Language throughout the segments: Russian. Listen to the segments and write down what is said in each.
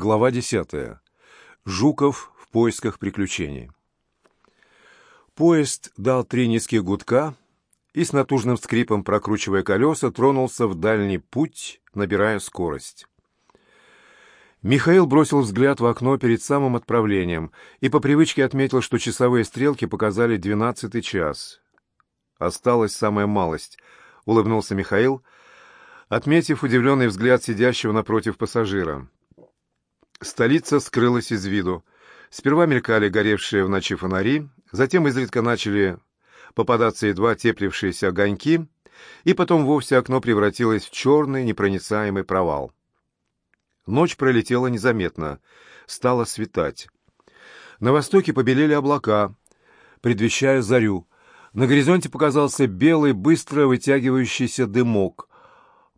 Глава 10. Жуков в поисках приключений. Поезд дал три низких гудка и с натужным скрипом, прокручивая колеса, тронулся в дальний путь, набирая скорость. Михаил бросил взгляд в окно перед самым отправлением и по привычке отметил, что часовые стрелки показали двенадцатый час. «Осталась самая малость», — улыбнулся Михаил, отметив удивленный взгляд сидящего напротив пассажира. Столица скрылась из виду. Сперва мелькали горевшие в ночи фонари, затем изредка начали попадаться едва теплившиеся огоньки, и потом вовсе окно превратилось в черный непроницаемый провал. Ночь пролетела незаметно, стало светать. На востоке побелели облака, предвещая зарю. На горизонте показался белый, быстро вытягивающийся дымок,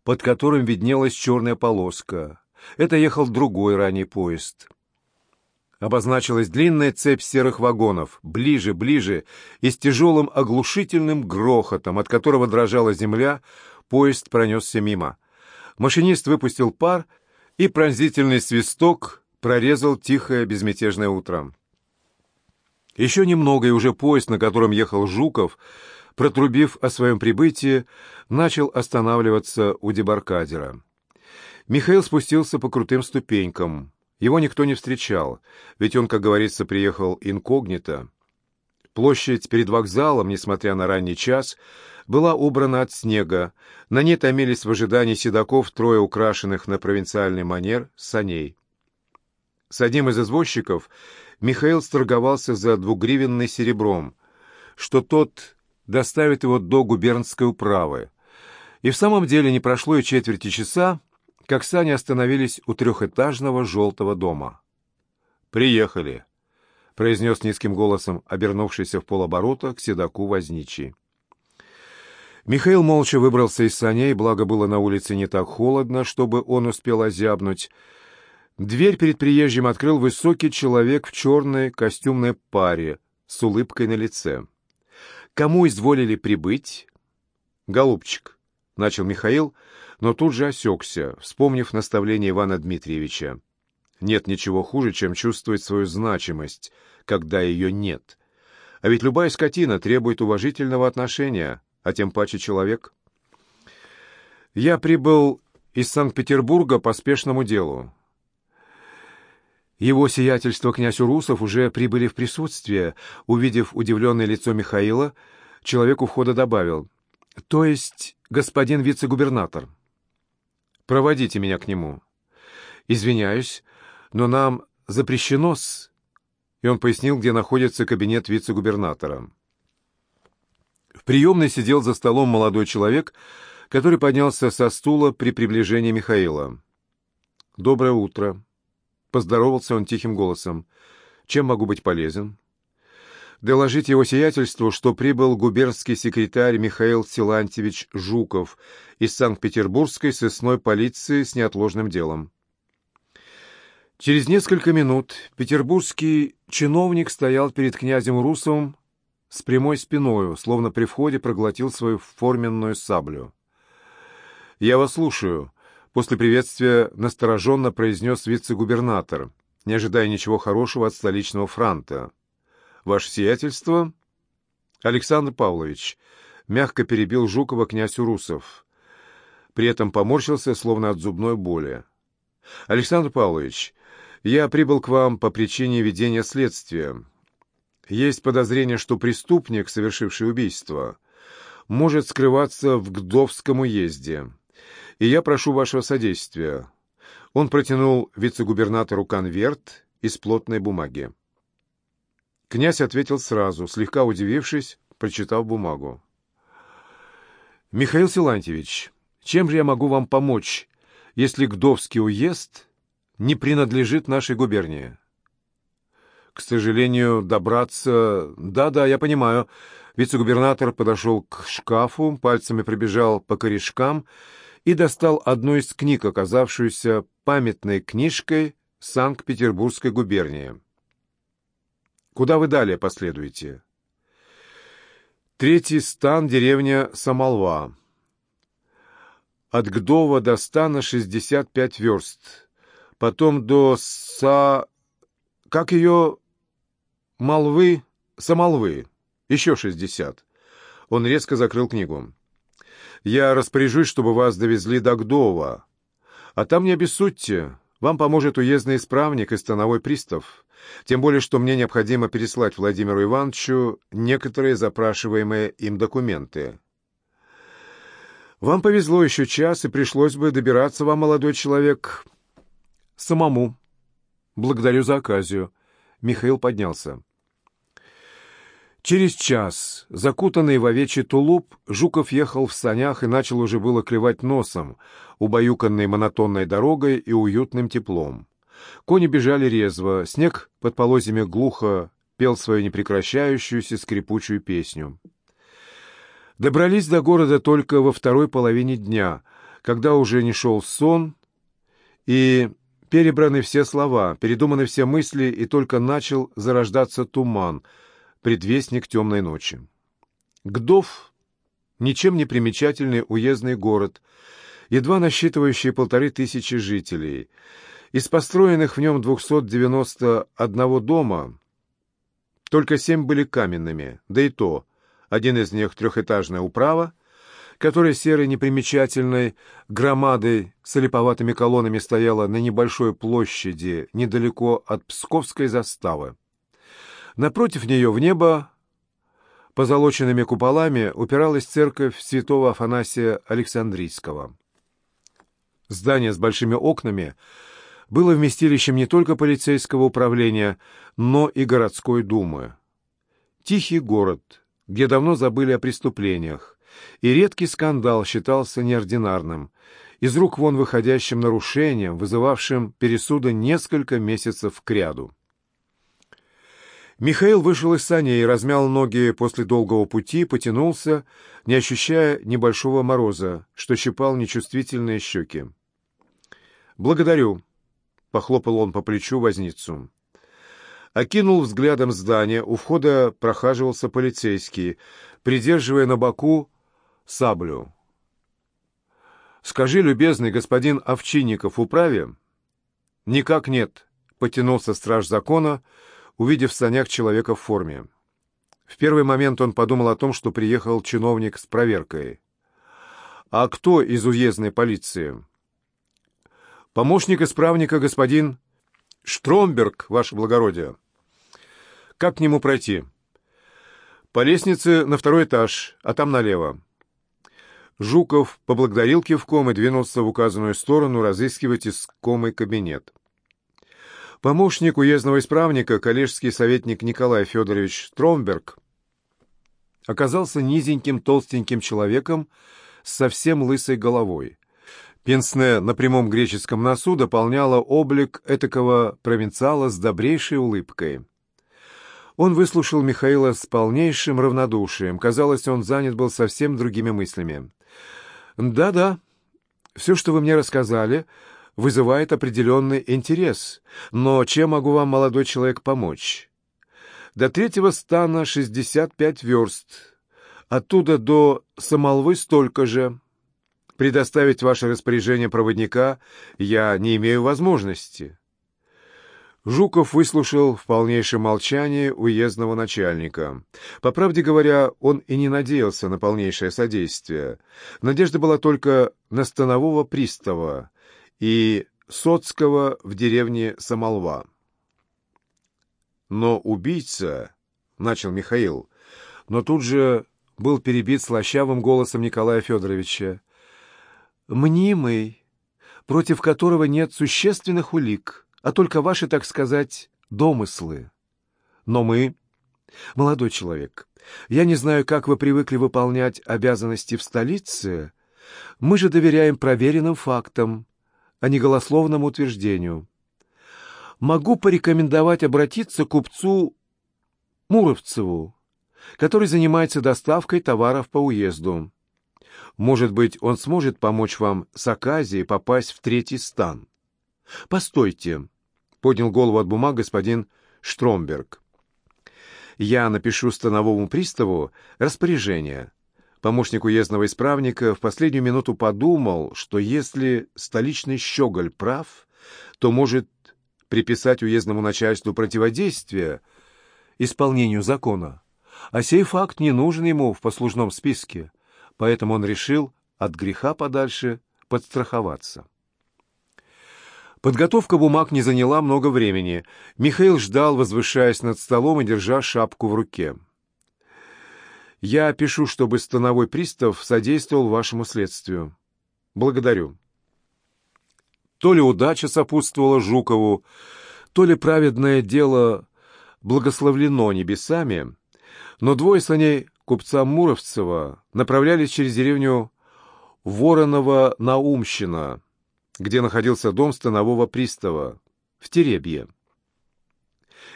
под которым виднелась черная полоска. Это ехал другой ранний поезд. Обозначилась длинная цепь серых вагонов, ближе, ближе, и с тяжелым оглушительным грохотом, от которого дрожала земля, поезд пронесся мимо. Машинист выпустил пар, и пронзительный свисток прорезал тихое безмятежное утро. Еще немного, и уже поезд, на котором ехал Жуков, протрубив о своем прибытии, начал останавливаться у дебаркадера. Михаил спустился по крутым ступенькам. Его никто не встречал, ведь он, как говорится, приехал инкогнито. Площадь перед вокзалом, несмотря на ранний час, была убрана от снега. На ней томились в ожидании седаков трое украшенных на провинциальный манер саней. С одним из извозчиков Михаил сторговался за двугривенный серебром, что тот доставит его до губернской управы. И в самом деле не прошло и четверти часа, как сани остановились у трехэтажного желтого дома. «Приехали», — произнес низким голосом, обернувшийся в полоборота к седаку возничий. Михаил молча выбрался из саней, благо было на улице не так холодно, чтобы он успел озябнуть. Дверь перед приезжим открыл высокий человек в черной костюмной паре с улыбкой на лице. «Кому изволили прибыть?» «Голубчик», — начал Михаил, — но тут же осекся, вспомнив наставление Ивана Дмитриевича. Нет ничего хуже, чем чувствовать свою значимость, когда ее нет. А ведь любая скотина требует уважительного отношения, а тем паче человек. Я прибыл из Санкт-Петербурга по спешному делу. Его сиятельство князь Урусов уже прибыли в присутствие. Увидев удивленное лицо Михаила, человек у входа добавил, «То есть господин вице-губернатор?» Проводите меня к нему. Извиняюсь, но нам запрещено-с. И он пояснил, где находится кабинет вице-губернатора. В приемной сидел за столом молодой человек, который поднялся со стула при приближении Михаила. «Доброе утро!» Поздоровался он тихим голосом. «Чем могу быть полезен?» Доложить его сиятельству, что прибыл губернский секретарь Михаил Силантьевич Жуков из Санкт-Петербургской сыскной полиции с неотложным делом. Через несколько минут петербургский чиновник стоял перед князем Русовым с прямой спиною, словно при входе проглотил свою форменную саблю. «Я вас слушаю», — после приветствия настороженно произнес вице-губернатор, не ожидая ничего хорошего от столичного франта ваше сиятельство...» «Александр Павлович», — мягко перебил Жукова князь Урусов. При этом поморщился, словно от зубной боли. «Александр Павлович, я прибыл к вам по причине ведения следствия. Есть подозрение, что преступник, совершивший убийство, может скрываться в Гдовском уезде, и я прошу вашего содействия». Он протянул вице-губернатору конверт из плотной бумаги. Князь ответил сразу, слегка удивившись, прочитав бумагу. «Михаил Силантьевич, чем же я могу вам помочь, если Гдовский уезд не принадлежит нашей губернии?» «К сожалению, добраться...» «Да-да, я понимаю». Вице-губернатор подошел к шкафу, пальцами пробежал по корешкам и достал одну из книг, оказавшуюся памятной книжкой Санкт-Петербургской губернии. Куда вы далее последуете? Третий стан — деревня Самолва. От Гдова до стана 65 верст. потом до Са... Как ее... Молвы... Самолвы. Еще шестьдесят. Он резко закрыл книгу. «Я распоряжусь, чтобы вас довезли до Гдова. А там не обессудьте. Вам поможет уездный исправник и становой пристав. Тем более, что мне необходимо переслать Владимиру Ивановичу некоторые запрашиваемые им документы. Вам повезло еще час, и пришлось бы добираться вам, молодой человек, самому. Благодарю за оказию. Михаил поднялся. Через час, закутанный в овечий тулуп, Жуков ехал в санях и начал уже было клевать носом, убаюканной монотонной дорогой и уютным теплом. Кони бежали резво, снег под полозьями глухо пел свою непрекращающуюся скрипучую песню. Добрались до города только во второй половине дня, когда уже не шел сон, и перебраны все слова, передуманы все мысли, и только начал зарождаться туман — предвестник темной ночи. Гдов — ничем не примечательный уездный город, едва насчитывающий полторы тысячи жителей. Из построенных в нем 291 дома только семь были каменными, да и то один из них трехэтажная управа, которая серой непримечательной громадой с олиповатыми колоннами стояла на небольшой площади недалеко от Псковской заставы. Напротив нее в небо позолоченными куполами упиралась церковь святого Афанасия Александрийского. Здание с большими окнами было вместилищем не только полицейского управления, но и городской думы. Тихий город, где давно забыли о преступлениях, и редкий скандал считался неординарным, из рук вон выходящим нарушением, вызывавшим пересуды несколько месяцев кряду. Михаил вышел из саней и размял ноги после долгого пути, потянулся, не ощущая небольшого мороза, что щипал нечувствительные щеки. «Благодарю», — похлопал он по плечу возницу. Окинул взглядом здание, у входа прохаживался полицейский, придерживая на боку саблю. «Скажи, любезный господин Овчинников, управе?» «Никак нет», — потянулся страж закона, — увидев в санях человека в форме. В первый момент он подумал о том, что приехал чиновник с проверкой. «А кто из уездной полиции?» «Помощник исправника господин Штромберг, ваше благородие». «Как к нему пройти?» «По лестнице на второй этаж, а там налево». Жуков поблагодарил кивком и двинулся в указанную сторону разыскивать искомый кабинет. Помощник уездного исправника, коллежский советник Николай Федорович Стромберг, оказался низеньким толстеньким человеком с совсем лысой головой. Пенсне на прямом греческом носу дополняла облик этакого провинциала с добрейшей улыбкой. Он выслушал Михаила с полнейшим равнодушием. Казалось, он занят был совсем другими мыслями. «Да-да, все, что вы мне рассказали, вызывает определенный интерес. Но чем могу вам, молодой человек, помочь? До третьего стана 65 верст. Оттуда до Самолвы столько же. Предоставить ваше распоряжение проводника я не имею возможности. Жуков выслушал в полнейшем молчании уездного начальника. По правде говоря, он и не надеялся на полнейшее содействие. Надежда была только на станового пристава, и Соцкого в деревне Самолва. Но убийца, — начал Михаил, но тут же был перебит слащавым голосом Николая Федоровича. «Мнимый, против которого нет существенных улик, а только ваши, так сказать, домыслы. Но мы, молодой человек, я не знаю, как вы привыкли выполнять обязанности в столице, мы же доверяем проверенным фактам, а не голословному утверждению. Могу порекомендовать обратиться к купцу Муровцеву, который занимается доставкой товаров по уезду. Может быть, он сможет помочь вам с оказией попасть в третий стан. Постойте, поднял голову от бумаг господин Штромберг. Я напишу становому приставу распоряжение Помощник уездного исправника в последнюю минуту подумал, что если столичный щеголь прав, то может приписать уездному начальству противодействие исполнению закона. А сей факт не нужен ему в послужном списке, поэтому он решил от греха подальше подстраховаться. Подготовка бумаг не заняла много времени. Михаил ждал, возвышаясь над столом и держа шапку в руке. «Я пишу, чтобы становой пристав содействовал вашему следствию. Благодарю». То ли удача сопутствовала Жукову, то ли праведное дело благословлено небесами, но двое саней купца Муровцева направлялись через деревню Воронова-Наумщина, где находился дом станового пристава, в Теребье.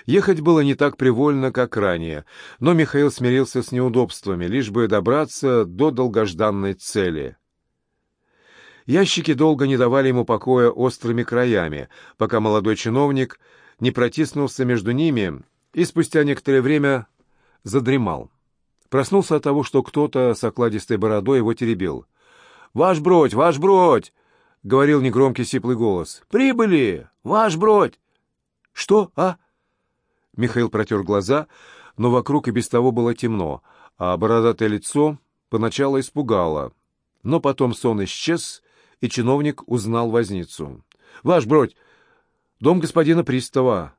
Ехать было не так привольно, как ранее, но Михаил смирился с неудобствами, лишь бы добраться до долгожданной цели. Ящики долго не давали ему покоя острыми краями, пока молодой чиновник не протиснулся между ними и спустя некоторое время задремал. Проснулся от того, что кто-то с окладистой бородой его теребил. «Ваш бродь! Ваш бродь!» — говорил негромкий сиплый голос. «Прибыли! Ваш бродь!» «Что? А?» Михаил протер глаза, но вокруг и без того было темно, а бородатое лицо поначалу испугало. Но потом сон исчез, и чиновник узнал возницу. «Ваш бродь! Дом господина пристава!»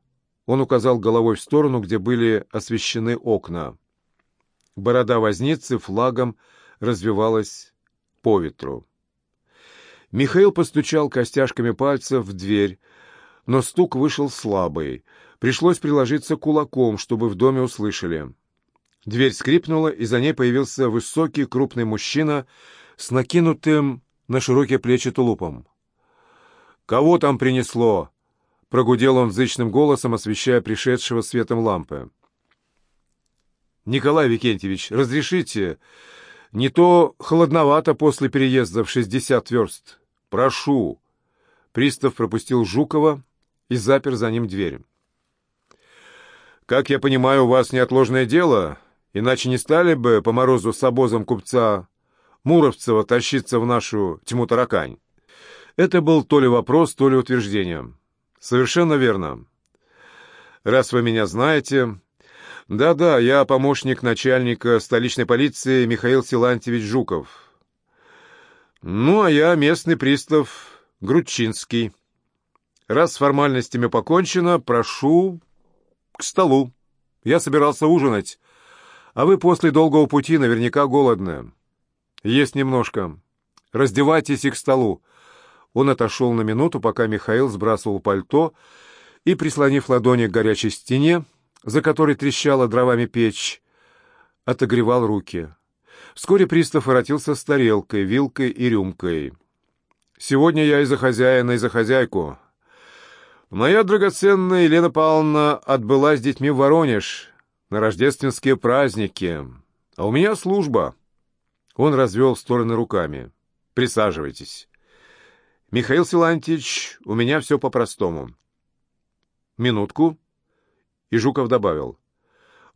Он указал головой в сторону, где были освещены окна. Борода возницы флагом развивалась по ветру. Михаил постучал костяшками пальцев в дверь, но стук вышел слабый. Пришлось приложиться кулаком, чтобы в доме услышали. Дверь скрипнула, и за ней появился высокий крупный мужчина с накинутым на широкие плечи тулупом. «Кого там принесло?» — прогудел он зычным голосом, освещая пришедшего светом лампы. «Николай Викентьевич, разрешите? Не то холодновато после переезда в шестьдесят верст. Прошу!» Пристав пропустил Жукова и запер за ним дверь. «Как я понимаю, у вас неотложное дело, иначе не стали бы по морозу с обозом купца Муровцева тащиться в нашу тьму-таракань. Это был то ли вопрос, то ли утверждение. Совершенно верно. Раз вы меня знаете... Да-да, я помощник начальника столичной полиции Михаил Силантьевич Жуков. Ну, а я местный пристав Грудчинский. Раз с формальностями покончено, прошу к столу. Я собирался ужинать, а вы после долгого пути наверняка голодны. «Есть немножко. Раздевайтесь и к столу». Он отошел на минуту, пока Михаил сбрасывал пальто и, прислонив ладони к горячей стене, за которой трещала дровами печь, отогревал руки. Вскоре пристав воротился с тарелкой, вилкой и рюмкой. «Сегодня я и за хозяина, и за хозяйку. Моя драгоценная Елена Павловна отбыла с детьми в Воронеж на рождественские праздники, а у меня служба». Он развел стороны руками. «Присаживайтесь». «Михаил Силантьевич, у меня все по-простому». «Минутку». И Жуков добавил.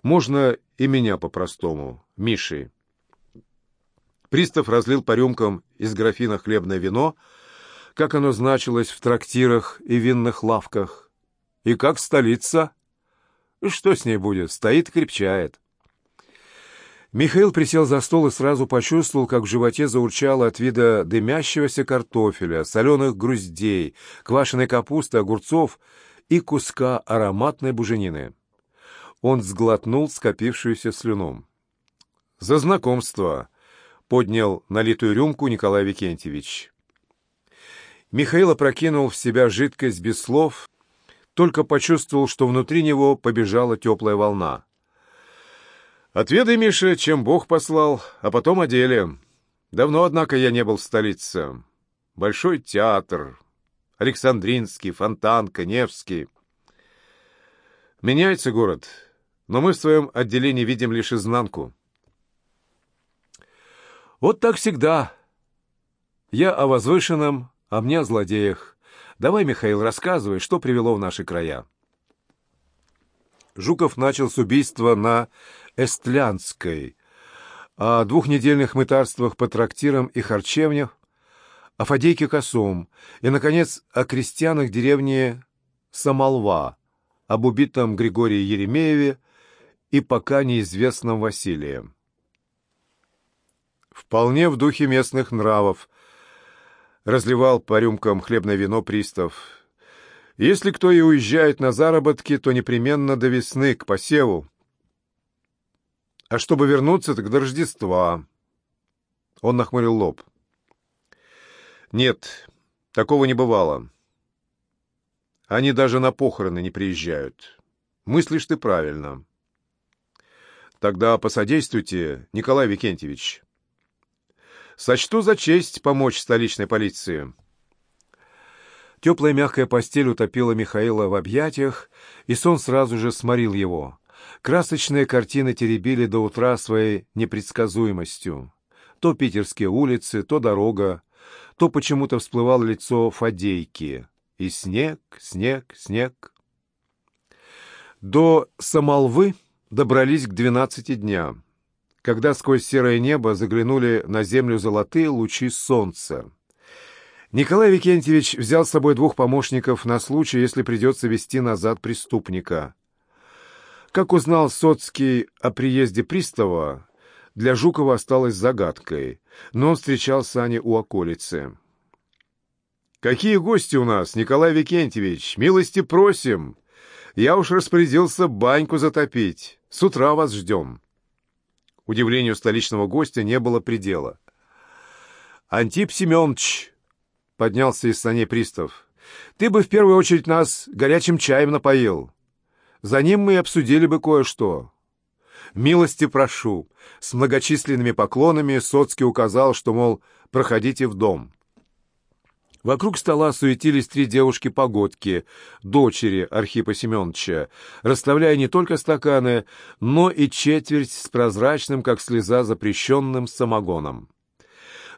«Можно и меня по-простому, Миши». Пристав разлил по рюмкам из графина хлебное вино, как оно значилось в трактирах и винных лавках. И как столица? Что с ней будет? Стоит крепчает. Михаил присел за стол и сразу почувствовал, как в животе заурчало от вида дымящегося картофеля, соленых груздей, квашеной капусты, огурцов и куска ароматной буженины. Он сглотнул скопившуюся слюну. «За знакомство!» — поднял налитую рюмку Николай Викентьевич. Михаил опрокинул в себя жидкость без слов, только почувствовал, что внутри него побежала теплая волна. Отведай, Миша, чем Бог послал, а потом о деле. Давно, однако, я не был в столице. Большой театр, Александринский, Фонтанка, Невский. Меняется город, но мы в своем отделении видим лишь изнанку. Вот так всегда. Я о возвышенном, а мне о злодеях. Давай, Михаил, рассказывай, что привело в наши края. Жуков начал с убийства на Эстлянской, о двухнедельных мытарствах по трактирам и харчевнях, о Фадейке Косом и, наконец, о крестьянах деревни Самолва, об убитом Григории Еремееве и пока неизвестном Василии. Вполне в духе местных нравов разливал по рюмкам хлебное вино пристав. Если кто и уезжает на заработки, то непременно до весны, к посеву. А чтобы вернуться, так до Рождества. Он нахмурил лоб. Нет, такого не бывало. Они даже на похороны не приезжают. Мыслишь ты правильно. Тогда посодействуйте, Николай Викентьевич. Сочту за честь помочь столичной полиции. Теплая мягкая постель утопила Михаила в объятиях, и сон сразу же сморил его. Красочные картины теребили до утра своей непредсказуемостью. То питерские улицы, то дорога, то почему-то всплывало лицо Фадейки. И снег, снег, снег. До Самолвы добрались к двенадцати дня, когда сквозь серое небо заглянули на землю золотые лучи солнца. Николай Викентьевич взял с собой двух помощников на случай, если придется вести назад преступника. Как узнал Соцкий о приезде пристава, для Жукова осталось загадкой, но он встречал Сани у околицы. «Какие гости у нас, Николай Викентьевич? Милости просим! Я уж распорядился баньку затопить. С утра вас ждем». Удивлению столичного гостя не было предела. «Антип Семенович!» — поднялся из саней пристав. «Ты бы в первую очередь нас горячим чаем напоил. За ним мы обсудили бы кое-что. «Милости прошу!» С многочисленными поклонами Соцкий указал, что, мол, проходите в дом. Вокруг стола суетились три девушки-погодки, дочери Архипа Семеновича, расставляя не только стаканы, но и четверть с прозрачным, как слеза, запрещенным самогоном.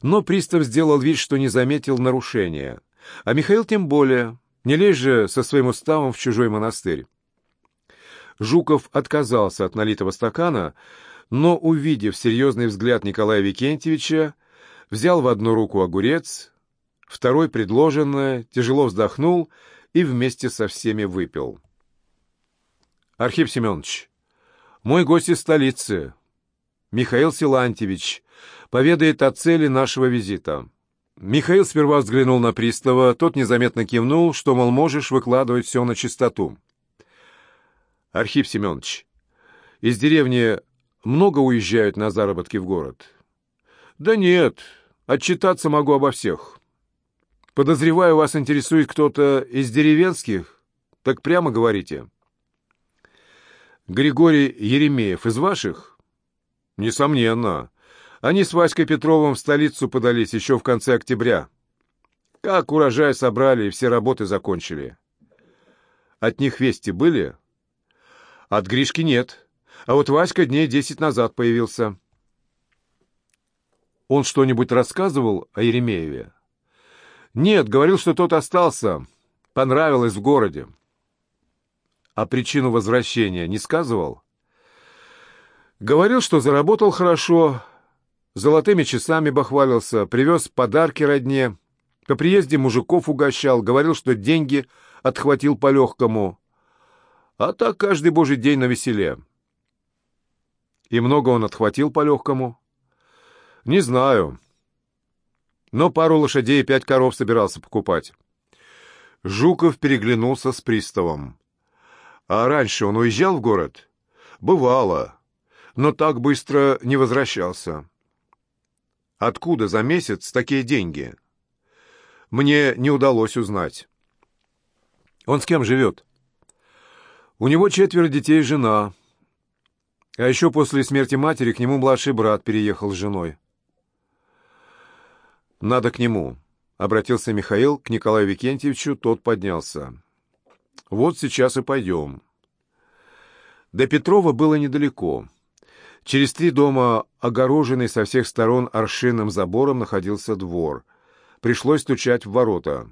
Но пристав сделал вид, что не заметил нарушения. А Михаил тем более, не лезь же со своим уставом в чужой монастырь. Жуков отказался от налитого стакана, но, увидев серьезный взгляд Николая Викентьевича, взял в одну руку огурец, второй предложенное, тяжело вздохнул и вместе со всеми выпил. «Архип Семенович, мой гость из столицы, Михаил Силантьевич, поведает о цели нашего визита». Михаил сперва взглянул на пристава, тот незаметно кивнул, что, мол, можешь выкладывать все на чистоту. Архип Семенович, из деревни много уезжают на заработки в город? Да нет, отчитаться могу обо всех. Подозреваю, вас интересует кто-то из деревенских? Так прямо говорите. Григорий Еремеев из ваших? Несомненно. Они с Васькой Петровым в столицу подались еще в конце октября. Как урожай собрали и все работы закончили. От них вести были? От Гришки нет. А вот Васька дней десять назад появился. Он что-нибудь рассказывал о Еремееве? Нет, говорил, что тот остался. Понравилось в городе. А причину возвращения не сказывал? Говорил, что заработал хорошо, золотыми часами бахвалился, привез подарки родне, по приезде мужиков угощал, говорил, что деньги отхватил по-легкому. А так каждый божий день на веселе. И много он отхватил по-легкому? Не знаю. Но пару лошадей и пять коров собирался покупать. Жуков переглянулся с приставом. А раньше он уезжал в город? Бывало. Но так быстро не возвращался. Откуда за месяц такие деньги? Мне не удалось узнать. Он с кем живет? У него четверо детей и жена. А еще после смерти матери к нему младший брат переехал с женой. «Надо к нему», — обратился Михаил к Николаю Викентьевичу, тот поднялся. «Вот сейчас и пойдем». До Петрова было недалеко. Через три дома, огороженный со всех сторон аршинным забором, находился двор. Пришлось стучать в ворота.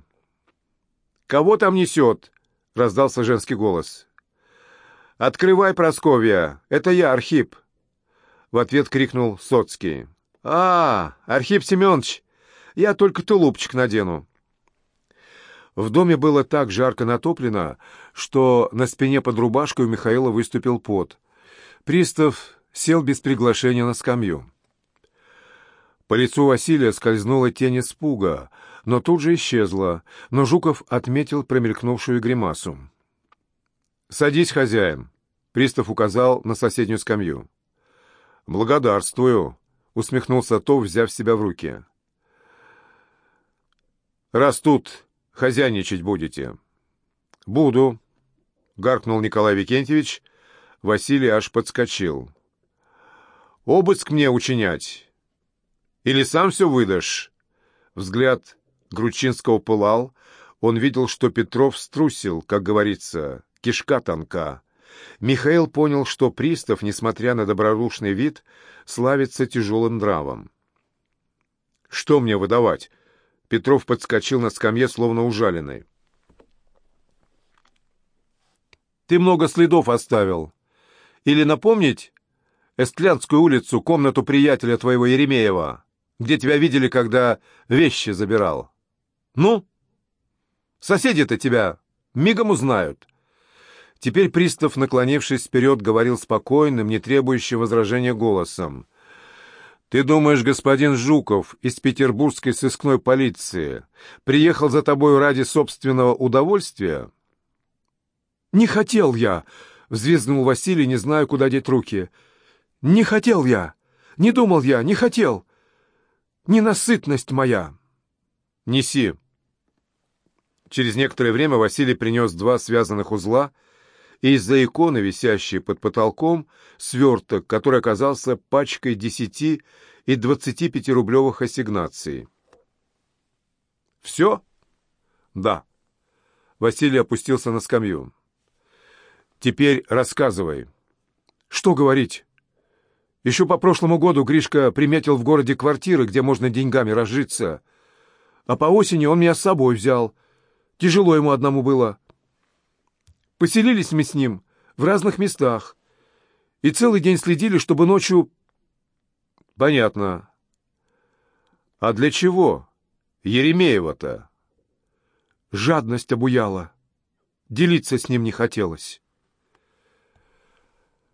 «Кого там несет?» — раздался женский голос. «Открывай, Просковья! Это я, Архип!» В ответ крикнул Соцкий. «А, Архип Семенович, Я только тулупчик надену». В доме было так жарко натоплено, что на спине под рубашкой у Михаила выступил пот. Пристав сел без приглашения на скамью. По лицу Василия скользнула тень испуга, но тут же исчезла, но Жуков отметил промелькнувшую гримасу. «Садись, хозяин», — пристав указал на соседнюю скамью. «Благодарствую», — усмехнулся то, взяв себя в руки. «Раз тут хозяйничать будете?» «Буду», — гаркнул Николай Викентьевич. Василий аж подскочил. «Обыск мне учинять? Или сам все выдашь?» Взгляд Гручинского пылал. Он видел, что Петров струсил, как говорится, кишка тонка. Михаил понял, что пристав, несмотря на добродушный вид, славится тяжелым нравом. «Что мне выдавать?» Петров подскочил на скамье, словно ужаленный. «Ты много следов оставил. Или напомнить Эстлянскую улицу, комнату приятеля твоего Еремеева, где тебя видели, когда вещи забирал? Ну? Соседи-то тебя мигом узнают». Теперь пристав, наклонившись вперед, говорил спокойным, не требующим возражения голосом. «Ты думаешь, господин Жуков из петербургской сыскной полиции приехал за тобой ради собственного удовольствия?» «Не хотел я!» — взвизгнул Василий, не зная, куда деть руки. «Не хотел я! Не думал я! Не хотел! Ненасытность моя!» «Неси!» Через некоторое время Василий принес два связанных узла — и из-за иконы, висящей под потолком, сверток, который оказался пачкой десяти и двадцати пятирублевых ассигнаций. «Все?» «Да». Василий опустился на скамью. «Теперь рассказывай». «Что говорить?» «Еще по прошлому году Гришка приметил в городе квартиры, где можно деньгами разжиться. А по осени он меня с собой взял. Тяжело ему одному было. Поселились мы с ним в разных местах и целый день следили, чтобы ночью... Понятно. А для чего Еремеева-то? Жадность обуяла. Делиться с ним не хотелось.